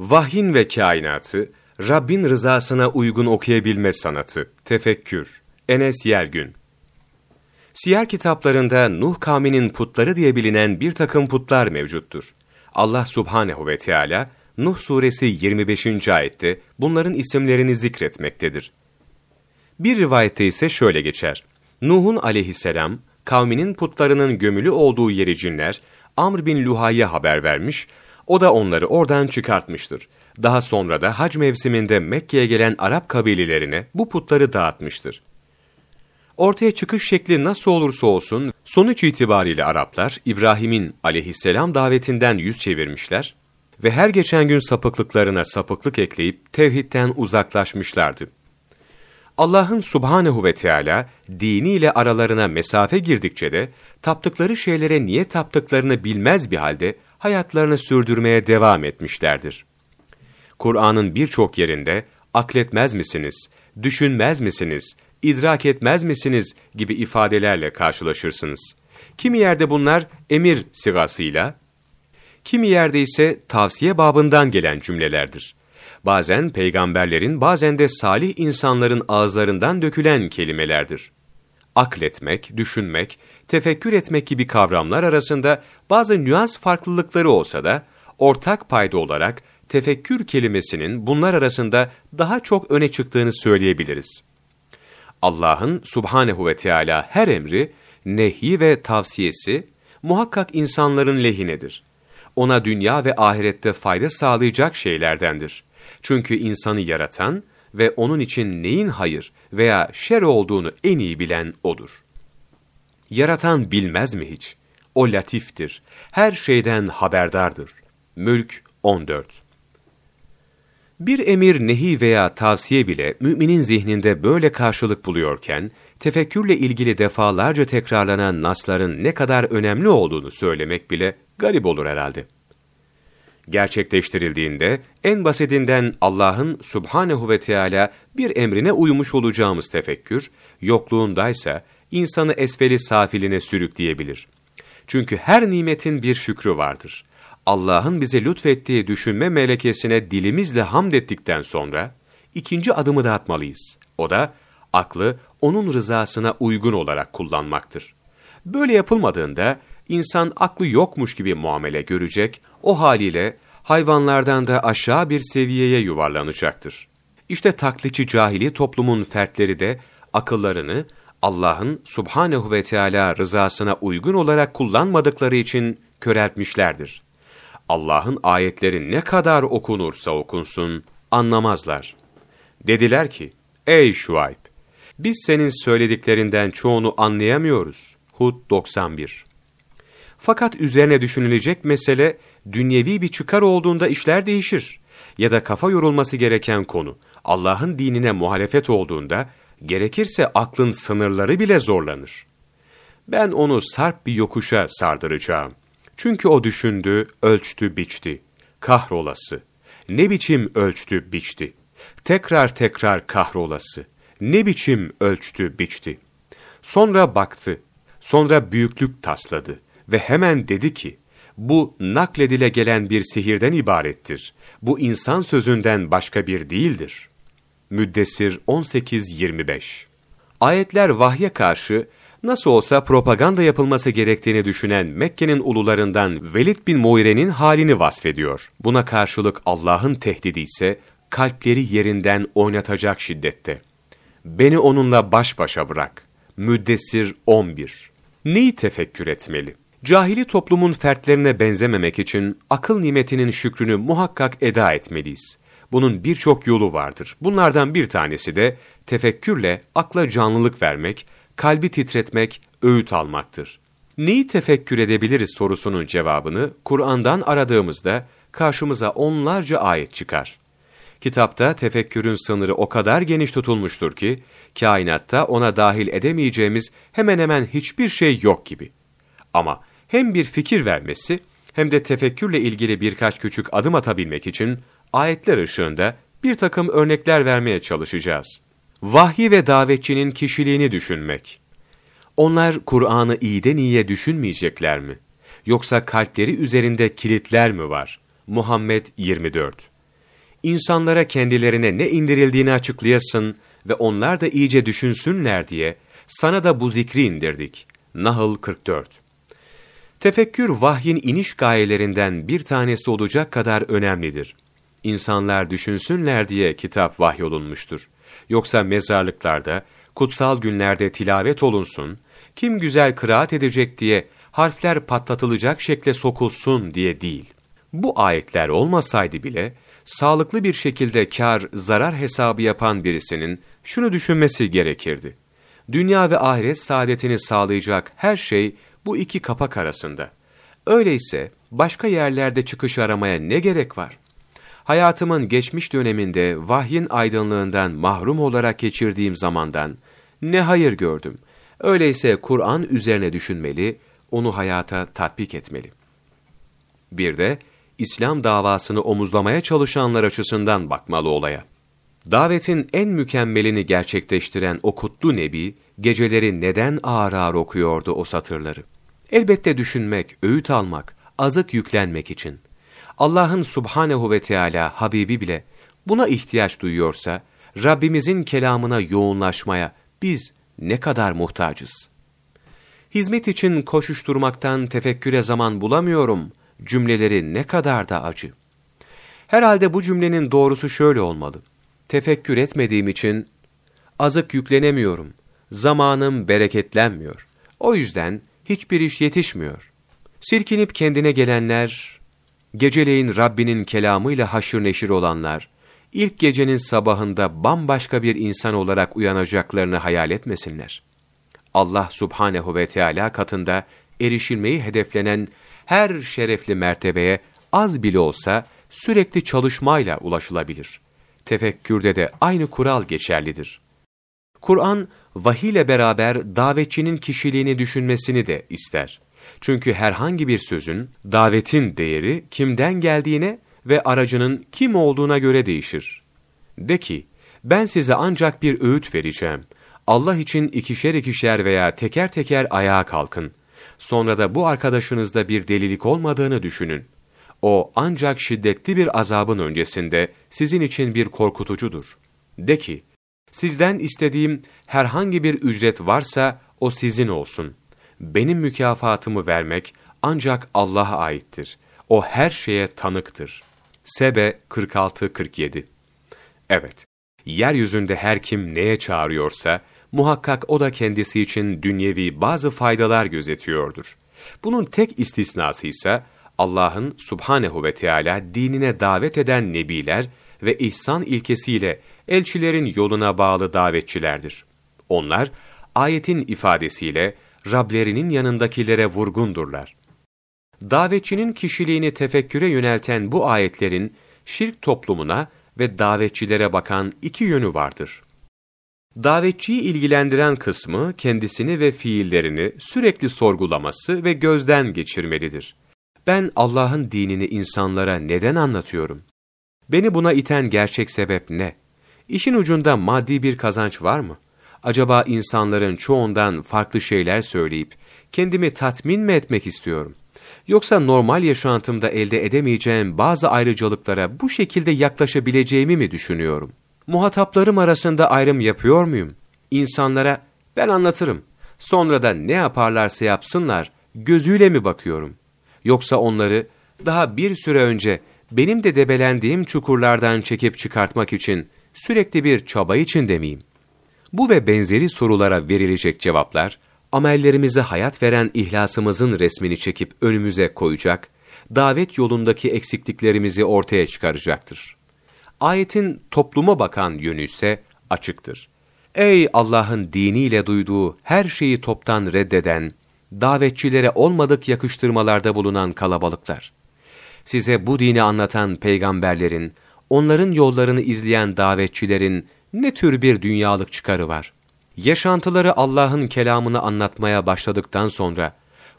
Vahyin ve kainatı, Rabbin rızasına uygun okuyabilme sanatı, tefekkür, Enes Yergün. Siyer kitaplarında Nuh kavminin putları diye bilinen bir takım putlar mevcuttur. Allah subhanehu ve Teala Nuh suresi 25. ayette bunların isimlerini zikretmektedir. Bir rivayette ise şöyle geçer. Nuh'un aleyhisselam, kavminin putlarının gömülü olduğu yeri cinler, Amr bin Luhay'a haber vermiş, o da onları oradan çıkartmıştır. Daha sonra da hac mevsiminde Mekke'ye gelen Arap kabilelerine bu putları dağıtmıştır. Ortaya çıkış şekli nasıl olursa olsun, sonuç itibariyle Araplar, İbrahim'in aleyhisselam davetinden yüz çevirmişler ve her geçen gün sapıklıklarına sapıklık ekleyip tevhidten uzaklaşmışlardı. Allah'ın subhanehu ve Teala diniyle aralarına mesafe girdikçe de taptıkları şeylere niye taptıklarını bilmez bir halde hayatlarını sürdürmeye devam etmişlerdir. Kur'an'ın birçok yerinde akletmez misiniz, düşünmez misiniz, idrak etmez misiniz gibi ifadelerle karşılaşırsınız. Kimi yerde bunlar emir sigasıyla, kimi yerde ise tavsiye babından gelen cümlelerdir. Bazen peygamberlerin, bazen de salih insanların ağızlarından dökülen kelimelerdir. Akletmek, düşünmek, tefekkür etmek gibi kavramlar arasında bazı nüans farklılıkları olsa da, ortak payda olarak tefekkür kelimesinin bunlar arasında daha çok öne çıktığını söyleyebiliriz. Allah'ın subhanehu ve Teala her emri, nehi ve tavsiyesi muhakkak insanların lehinedir. Ona dünya ve ahirette fayda sağlayacak şeylerdendir. Çünkü insanı yaratan ve onun için neyin hayır veya şer olduğunu en iyi bilen O'dur. Yaratan bilmez mi hiç? O latiftir, her şeyden haberdardır. Mülk 14 bir emir, nehi veya tavsiye bile müminin zihninde böyle karşılık buluyorken, tefekkürle ilgili defalarca tekrarlanan nasların ne kadar önemli olduğunu söylemek bile garip olur herhalde. Gerçekleştirildiğinde en basitinden Allah'ın subhanehu ve Teala bir emrine uymuş olacağımız tefekkür, yokluğundaysa insanı esfeli safiline sürükleyebilir. Çünkü her nimetin bir şükrü vardır. Allah'ın bize lütfettiği düşünme melekesine dilimizle hamd ettikten sonra, ikinci adımı da atmalıyız. O da, aklı onun rızasına uygun olarak kullanmaktır. Böyle yapılmadığında, insan aklı yokmuş gibi muamele görecek, o haliyle hayvanlardan da aşağı bir seviyeye yuvarlanacaktır. İşte taklitçi cahili toplumun fertleri de akıllarını Allah'ın subhanehu ve Teala rızasına uygun olarak kullanmadıkları için köreltmişlerdir. Allah'ın ayetleri ne kadar okunursa okunsun, anlamazlar. Dediler ki, ey Şuayb, biz senin söylediklerinden çoğunu anlayamıyoruz. Hud 91 Fakat üzerine düşünülecek mesele, dünyevi bir çıkar olduğunda işler değişir. Ya da kafa yorulması gereken konu, Allah'ın dinine muhalefet olduğunda, gerekirse aklın sınırları bile zorlanır. Ben onu sarp bir yokuşa sardıracağım. Çünkü o düşündü, ölçtü, biçti. Kahrolası. Ne biçim ölçtü, biçti. Tekrar tekrar kahrolası. Ne biçim ölçtü, biçti. Sonra baktı. Sonra büyüklük tasladı. Ve hemen dedi ki, bu nakledile gelen bir sihirden ibarettir. Bu insan sözünden başka bir değildir. Müddessir 18-25 Ayetler vahye karşı nasıl olsa propaganda yapılması gerektiğini düşünen Mekke'nin ulularından Velid bin Muire'nin halini vasfediyor. Buna karşılık Allah'ın tehdidi ise kalpleri yerinden oynatacak şiddette. Beni onunla baş başa bırak. Müddessir 11 Neyi tefekkür etmeli? Cahili toplumun fertlerine benzememek için akıl nimetinin şükrünü muhakkak eda etmeliyiz. Bunun birçok yolu vardır. Bunlardan bir tanesi de tefekkürle akla canlılık vermek, kalbi titretmek, öğüt almaktır. Neyi tefekkür edebiliriz sorusunun cevabını Kur'an'dan aradığımızda karşımıza onlarca ayet çıkar. Kitapta tefekkürün sınırı o kadar geniş tutulmuştur ki, kainatta ona dahil edemeyeceğimiz hemen hemen hiçbir şey yok gibi. Ama hem bir fikir vermesi, hem de tefekkürle ilgili birkaç küçük adım atabilmek için ayetler ışığında bir takım örnekler vermeye çalışacağız. Vahyi ve davetçinin kişiliğini düşünmek. Onlar Kur'an'ı iyiden iyiye düşünmeyecekler mi? Yoksa kalpleri üzerinde kilitler mi var? Muhammed 24 insanlara kendilerine ne indirildiğini açıklayasın ve onlar da iyice düşünsünler diye sana da bu zikri indirdik. Nahl 44 Tefekkür vahyin iniş gayelerinden bir tanesi olacak kadar önemlidir. İnsanlar düşünsünler diye kitap vahyolunmuştur. Yoksa mezarlıklarda, kutsal günlerde tilavet olunsun, kim güzel kıraat edecek diye harfler patlatılacak şekle sokulsun diye değil. Bu ayetler olmasaydı bile, sağlıklı bir şekilde kar, zarar hesabı yapan birisinin şunu düşünmesi gerekirdi. Dünya ve ahiret saadetini sağlayacak her şey bu iki kapak arasında. Öyleyse başka yerlerde çıkış aramaya ne gerek var? Hayatımın geçmiş döneminde vahyin aydınlığından mahrum olarak geçirdiğim zamandan ne hayır gördüm. Öyleyse Kur'an üzerine düşünmeli, onu hayata tatbik etmeli. Bir de İslam davasını omuzlamaya çalışanlar açısından bakmalı olaya. Davetin en mükemmelini gerçekleştiren o kutlu Nebi, geceleri neden ağır ağır okuyordu o satırları? Elbette düşünmek, öğüt almak, azık yüklenmek için. Allah'ın subhanehu ve Teala Habibi bile buna ihtiyaç duyuyorsa, Rabbimizin kelamına yoğunlaşmaya biz ne kadar muhtacız? Hizmet için koşuşturmaktan tefekküre zaman bulamıyorum cümleleri ne kadar da acı. Herhalde bu cümlenin doğrusu şöyle olmalı. Tefekkür etmediğim için azık yüklenemiyorum. Zamanım bereketlenmiyor. O yüzden hiçbir iş yetişmiyor. Silkinip kendine gelenler, geceleyin Rabbinin kelamıyla haşır neşir olanlar, ilk gecenin sabahında bambaşka bir insan olarak uyanacaklarını hayal etmesinler. Allah subhanehu ve Teala katında erişilmeyi hedeflenen her şerefli mertebeye az bile olsa sürekli çalışmayla ulaşılabilir. Tefekkürde de aynı kural geçerlidir. Kur'an, vahiyle beraber davetçinin kişiliğini düşünmesini de ister. Çünkü herhangi bir sözün, davetin değeri kimden geldiğine ve aracının kim olduğuna göre değişir. De ki, ben size ancak bir öğüt vereceğim. Allah için ikişer ikişer veya teker teker ayağa kalkın. Sonra da bu arkadaşınızda bir delilik olmadığını düşünün. O ancak şiddetli bir azabın öncesinde sizin için bir korkutucudur. De ki, sizden istediğim herhangi bir ücret varsa o sizin olsun. Benim mükafatımı vermek ancak Allah'a aittir. O her şeye tanıktır. Sebe 46-47 Evet, yeryüzünde her kim neye çağırıyorsa, muhakkak o da kendisi için dünyevi bazı faydalar gözetiyordur. Bunun tek istisnası ise Allah'ın subhanehu ve Teala dinine davet eden nebiler ve ihsan ilkesiyle elçilerin yoluna bağlı davetçilerdir. Onlar ayetin ifadesiyle Rablerinin yanındakilere vurgundurlar. Davetçinin kişiliğini tefekküre yönelten bu ayetlerin şirk toplumuna ve davetçilere bakan iki yönü vardır. Davetçiyi ilgilendiren kısmı kendisini ve fiillerini sürekli sorgulaması ve gözden geçirmelidir. Ben Allah'ın dinini insanlara neden anlatıyorum? Beni buna iten gerçek sebep ne? İşin ucunda maddi bir kazanç var mı? Acaba insanların çoğundan farklı şeyler söyleyip kendimi tatmin mi etmek istiyorum? Yoksa normal yaşantımda elde edemeyeceğim bazı ayrıcalıklara bu şekilde yaklaşabileceğimi mi düşünüyorum? Muhataplarım arasında ayrım yapıyor muyum? İnsanlara ben anlatırım. Sonra da ne yaparlarsa yapsınlar gözüyle mi bakıyorum? Yoksa onları daha bir süre önce benim de debelendiğim çukurlardan çekip çıkartmak için sürekli bir çaba içinde miyim? Bu ve benzeri sorulara verilecek cevaplar, amellerimize hayat veren ihlasımızın resmini çekip önümüze koyacak, davet yolundaki eksikliklerimizi ortaya çıkaracaktır. Ayetin topluma bakan yönü ise açıktır. Ey Allah'ın diniyle duyduğu her şeyi toptan reddeden, davetçilere olmadık yakıştırmalarda bulunan kalabalıklar. Size bu dini anlatan peygamberlerin, onların yollarını izleyen davetçilerin ne tür bir dünyalık çıkarı var? Yaşantıları Allah'ın kelamını anlatmaya başladıktan sonra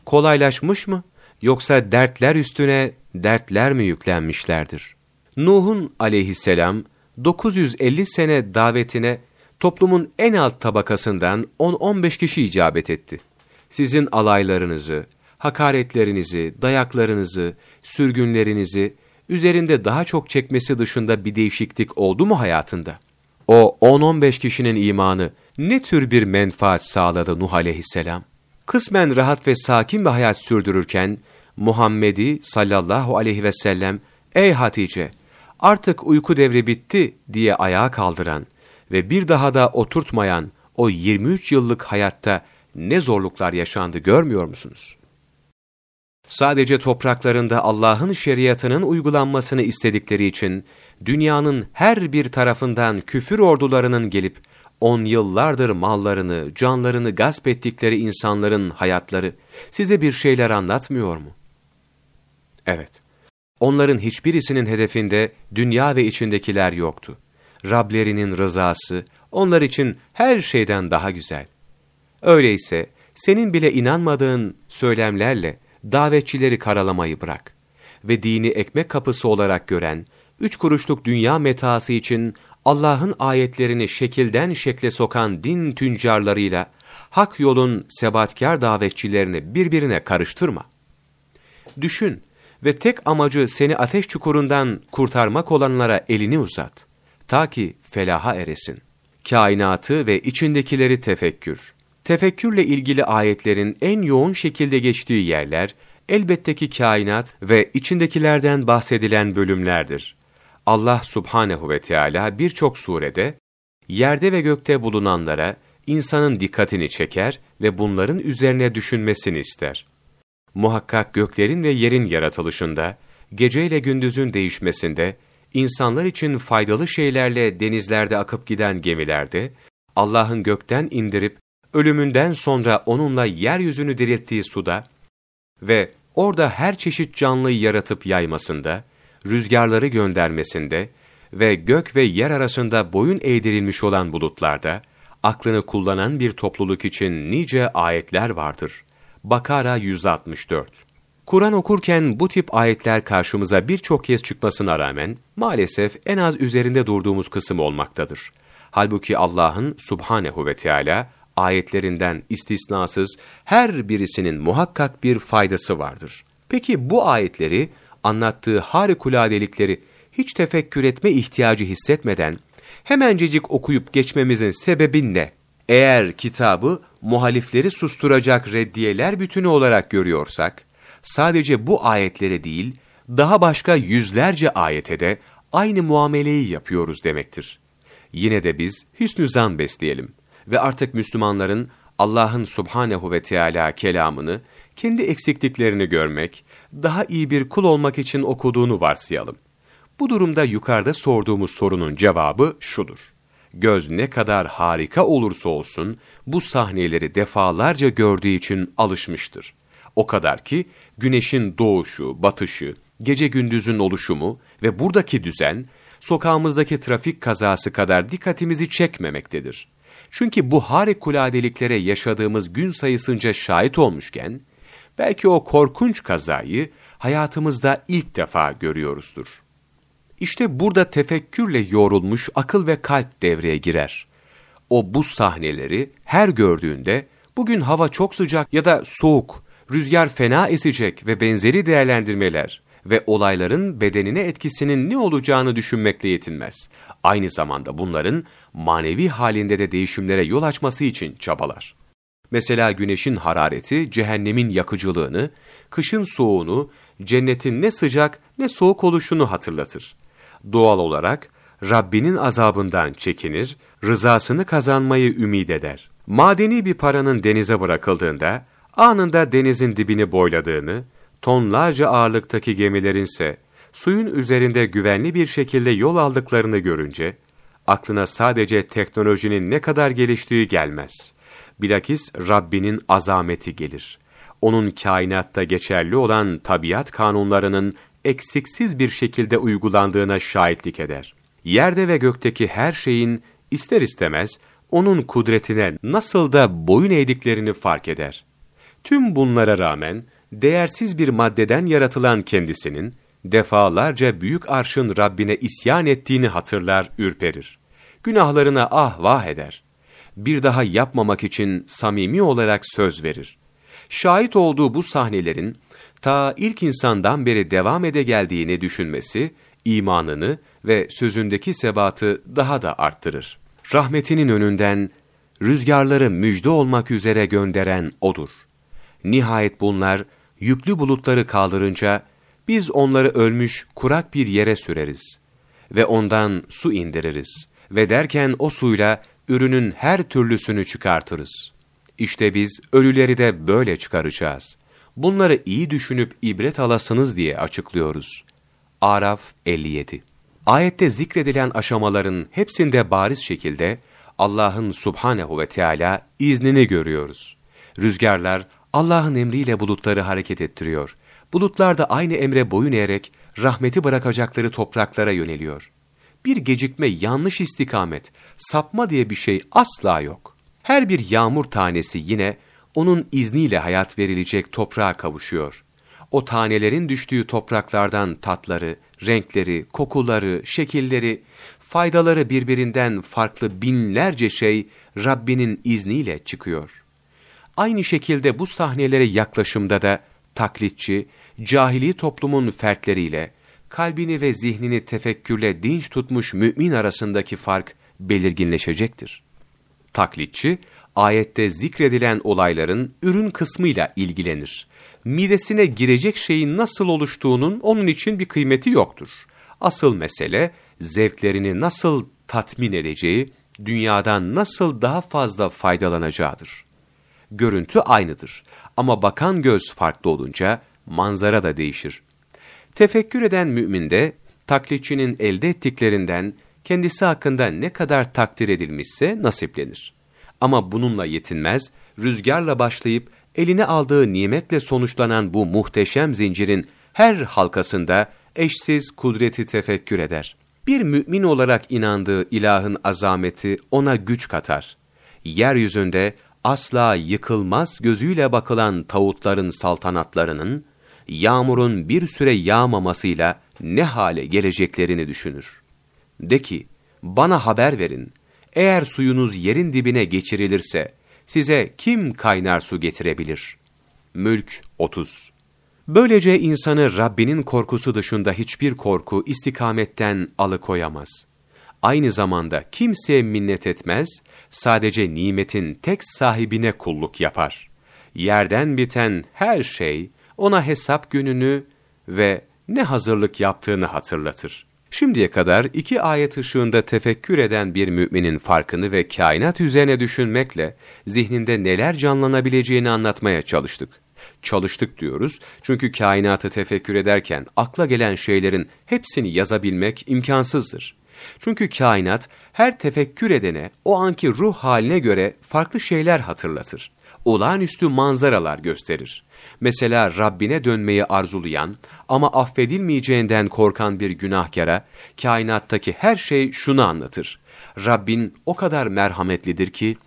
kolaylaşmış mı yoksa dertler üstüne dertler mi yüklenmişlerdir? Nuh'un aleyhisselam 950 sene davetine toplumun en alt tabakasından 10-15 kişi icabet etti. Sizin alaylarınızı, hakaretlerinizi, dayaklarınızı, sürgünlerinizi, üzerinde daha çok çekmesi dışında bir değişiklik oldu mu hayatında? O 10-15 kişinin imanı ne tür bir menfaat sağladı Nuh aleyhisselam? Kısmen rahat ve sakin bir hayat sürdürürken, Muhammed'i sallallahu aleyhi ve sellem, ''Ey Hatice, artık uyku devri bitti.'' diye ayağa kaldıran ve bir daha da oturtmayan o 23 yıllık hayatta ne zorluklar yaşandı görmüyor musunuz? Sadece topraklarında Allah'ın şeriatının uygulanmasını istedikleri için dünyanın her bir tarafından küfür ordularının gelip on yıllardır mallarını, canlarını gasp ettikleri insanların hayatları size bir şeyler anlatmıyor mu? Evet, onların hiçbirisinin hedefinde dünya ve içindekiler yoktu. Rablerinin rızası onlar için her şeyden daha güzel. Öyleyse senin bile inanmadığın söylemlerle davetçileri karalamayı bırak ve dini ekmek kapısı olarak gören, üç kuruşluk dünya metaası için Allah'ın ayetlerini şekilden şekle sokan din tüccarlarıyla hak yolun sebatkar davetçilerini birbirine karıştırma. Düşün ve tek amacı seni ateş çukurundan kurtarmak olanlara elini uzat. Ta ki felaha eresin. Kainatı ve içindekileri tefekkür. Tefekkürle ilgili ayetlerin en yoğun şekilde geçtiği yerler, elbette ki kainat ve içindekilerden bahsedilen bölümlerdir. Allah subhanehu ve Teala birçok surede, yerde ve gökte bulunanlara insanın dikkatini çeker ve bunların üzerine düşünmesini ister. Muhakkak göklerin ve yerin yaratılışında, geceyle gündüzün değişmesinde, insanlar için faydalı şeylerle denizlerde akıp giden gemilerde, Allah'ın gökten indirip ölümünden sonra onunla yeryüzünü dirilttiği suda ve orada her çeşit canlıyı yaratıp yaymasında, rüzgarları göndermesinde ve gök ve yer arasında boyun eğdirilmiş olan bulutlarda, aklını kullanan bir topluluk için nice ayetler vardır. Bakara 164 Kur'an okurken bu tip ayetler karşımıza birçok kez çıkmasına rağmen, maalesef en az üzerinde durduğumuz kısım olmaktadır. Halbuki Allah'ın subhanehu ve Teala ayetlerinden istisnasız her birisinin muhakkak bir faydası vardır. Peki bu ayetleri, anlattığı harikuladelikleri hiç tefekkür etme ihtiyacı hissetmeden, hemencecik okuyup geçmemizin sebebi ne? Eğer kitabı muhalifleri susturacak reddiyeler bütünü olarak görüyorsak, sadece bu ayetlere değil, daha başka yüzlerce ayete de aynı muameleyi yapıyoruz demektir. Yine de biz hüsnü zan besleyelim ve artık Müslümanların Allah'ın subhanehu ve Teala kelamını, kendi eksikliklerini görmek, daha iyi bir kul olmak için okuduğunu varsayalım. Bu durumda yukarıda sorduğumuz sorunun cevabı şudur. Göz ne kadar harika olursa olsun, bu sahneleri defalarca gördüğü için alışmıştır. O kadar ki, güneşin doğuşu, batışı, gece gündüzün oluşumu ve buradaki düzen, sokağımızdaki trafik kazası kadar dikkatimizi çekmemektedir. Çünkü bu harikuladelikleri yaşadığımız gün sayısınca şahit olmuşken, belki o korkunç kazayı hayatımızda ilk defa görüyoruzdur. İşte burada tefekkürle yoğrulmuş akıl ve kalp devreye girer. O bu sahneleri her gördüğünde, bugün hava çok sıcak ya da soğuk, rüzgar fena esecek ve benzeri değerlendirmeler ve olayların bedenine etkisinin ne olacağını düşünmekle yetinmez. Aynı zamanda bunların manevi halinde de değişimlere yol açması için çabalar. Mesela güneşin harareti cehennemin yakıcılığını, kışın soğuğunu, cennetin ne sıcak ne soğuk oluşunu hatırlatır. Doğal olarak Rabbinin azabından çekinir, rızasını kazanmayı ümid eder. Madeni bir paranın denize bırakıldığında, anında denizin dibini boyladığını, tonlarca ağırlıktaki gemilerinse suyun üzerinde güvenli bir şekilde yol aldıklarını görünce, aklına sadece teknolojinin ne kadar geliştiği gelmez. Bilakis Rabbinin azameti gelir. Onun kainatta geçerli olan tabiat kanunlarının eksiksiz bir şekilde uygulandığına şahitlik eder. Yerde ve gökteki her şeyin ister istemez onun kudretine nasıl da boyun eğdiklerini fark eder. Tüm bunlara rağmen değersiz bir maddeden yaratılan kendisinin defalarca büyük arşın Rabbine isyan ettiğini hatırlar, ürperir. Günahlarına ah vah eder. Bir daha yapmamak için samimi olarak söz verir. Şahit olduğu bu sahnelerin ta ilk insandan beri devam ede geldiğini düşünmesi, imanını ve sözündeki sebatı daha da arttırır. Rahmetinin önünden rüzgarları müjde olmak üzere gönderen O'dur. Nihayet bunlar yüklü bulutları kaldırınca biz onları ölmüş kurak bir yere süreriz ve ondan su indiririz ve derken o suyla ürünün her türlüsünü çıkartırız. İşte biz ölüleri de böyle çıkaracağız. Bunları iyi düşünüp ibret alasınız diye açıklıyoruz. Araf 57 Ayette zikredilen aşamaların hepsinde bariz şekilde Allah'ın subhanehu ve Teala iznini görüyoruz. Rüzgarlar Allah'ın emriyle bulutları hareket ettiriyor. Bulutlar da aynı emre boyun eğerek rahmeti bırakacakları topraklara yöneliyor. Bir gecikme, yanlış istikamet, sapma diye bir şey asla yok. Her bir yağmur tanesi yine onun izniyle hayat verilecek toprağa kavuşuyor. O tanelerin düştüğü topraklardan tatları, renkleri, kokuları, şekilleri, faydaları birbirinden farklı binlerce şey Rabbinin izniyle çıkıyor. Aynı şekilde bu sahnelere yaklaşımda da taklitçi, cahili toplumun fertleriyle, kalbini ve zihnini tefekkürle dinç tutmuş mümin arasındaki fark belirginleşecektir. Taklitçi, ayette zikredilen olayların ürün kısmıyla ilgilenir. Midesine girecek şeyin nasıl oluştuğunun onun için bir kıymeti yoktur. Asıl mesele, zevklerini nasıl tatmin edeceği, dünyadan nasıl daha fazla faydalanacağıdır. Görüntü aynıdır ama bakan göz farklı olunca manzara da değişir. Tefekkür eden müminde taklitçinin elde ettiklerinden kendisi hakkında ne kadar takdir edilmişse nasiplenir. Ama bununla yetinmez, rüzgarla başlayıp eline aldığı nimetle sonuçlanan bu muhteşem zincirin her halkasında eşsiz kudreti tefekkür eder. Bir mümin olarak inandığı ilahın azameti ona güç katar. Yeryüzünde asla yıkılmaz gözüyle bakılan tağutların saltanatlarının, yağmurun bir süre yağmamasıyla ne hale geleceklerini düşünür. De ki, bana haber verin, eğer suyunuz yerin dibine geçirilirse, size kim kaynar su getirebilir? Mülk 30 Böylece insanı Rabbinin korkusu dışında hiçbir korku istikametten alıkoyamaz. Aynı zamanda kimseye minnet etmez, sadece nimetin tek sahibine kulluk yapar. Yerden biten her şey ona hesap gününü ve ne hazırlık yaptığını hatırlatır. Şimdiye kadar iki ayet ışığında tefekkür eden bir müminin farkını ve kainat üzerine düşünmekle zihninde neler canlanabileceğini anlatmaya çalıştık. Çalıştık diyoruz çünkü kainatı tefekkür ederken akla gelen şeylerin hepsini yazabilmek imkansızdır. Çünkü kainat her tefekkür edene o anki ruh haline göre farklı şeyler hatırlatır. Olağanüstü manzaralar gösterir. Mesela Rabbine dönmeyi arzulayan ama affedilmeyeceğinden korkan bir günahkara, kainattaki her şey şunu anlatır. Rabbin o kadar merhametlidir ki,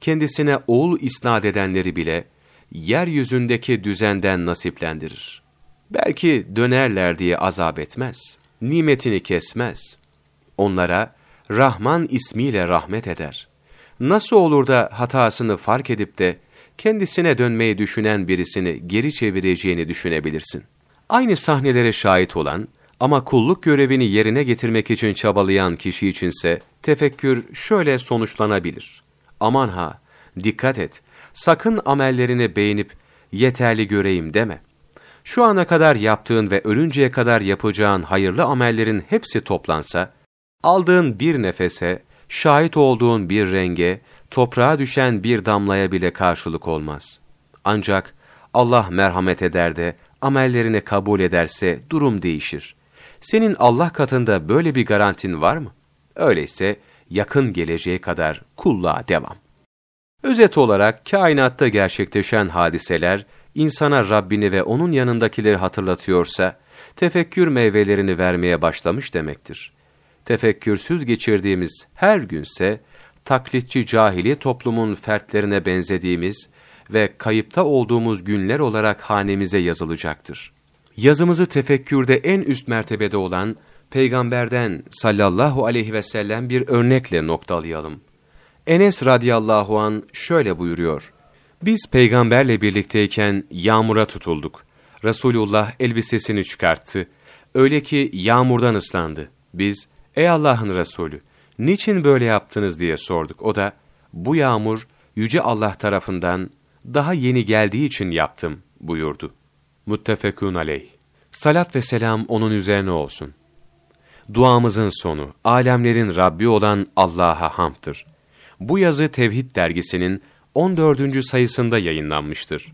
kendisine oğul isnat edenleri bile, yeryüzündeki düzenden nasiplendirir. Belki dönerler diye azap etmez, nimetini kesmez. Onlara Rahman ismiyle rahmet eder. Nasıl olur da hatasını fark edip de kendisine dönmeyi düşünen birisini geri çevireceğini düşünebilirsin. Aynı sahnelere şahit olan ama kulluk görevini yerine getirmek için çabalayan kişi içinse tefekkür şöyle sonuçlanabilir. Aman ha, dikkat et, sakın amellerini beğenip yeterli göreyim deme. Şu ana kadar yaptığın ve ölünceye kadar yapacağın hayırlı amellerin hepsi toplansa, aldığın bir nefese, şahit olduğun bir renge, toprağa düşen bir damlaya bile karşılık olmaz. Ancak Allah merhamet eder de amellerini kabul ederse durum değişir. Senin Allah katında böyle bir garantin var mı? Öyleyse yakın geleceğe kadar kulluğa devam. Özet olarak kainatta gerçekleşen hadiseler insana Rabbini ve onun yanındakileri hatırlatıyorsa, tefekkür meyvelerini vermeye başlamış demektir. Tefekkürsüz geçirdiğimiz her günse, taklitçi cahili toplumun fertlerine benzediğimiz ve kayıpta olduğumuz günler olarak hanemize yazılacaktır. Yazımızı tefekkürde en üst mertebede olan Peygamberden sallallahu aleyhi ve sellem bir örnekle noktalayalım. Enes radıyallahu an şöyle buyuruyor. Biz peygamberle birlikteyken yağmura tutulduk. Resulullah elbisesini çıkarttı. Öyle ki yağmurdan ıslandı. Biz, ey Allah'ın Resulü, niçin böyle yaptınız diye sorduk. O da, bu yağmur Yüce Allah tarafından daha yeni geldiği için yaptım buyurdu. Muttefekun aleyh. Salat ve selam onun üzerine olsun. Duamızın sonu, alemlerin Rabbi olan Allah'a hamdır. Bu yazı Tevhid dergisinin 14. sayısında yayınlanmıştır.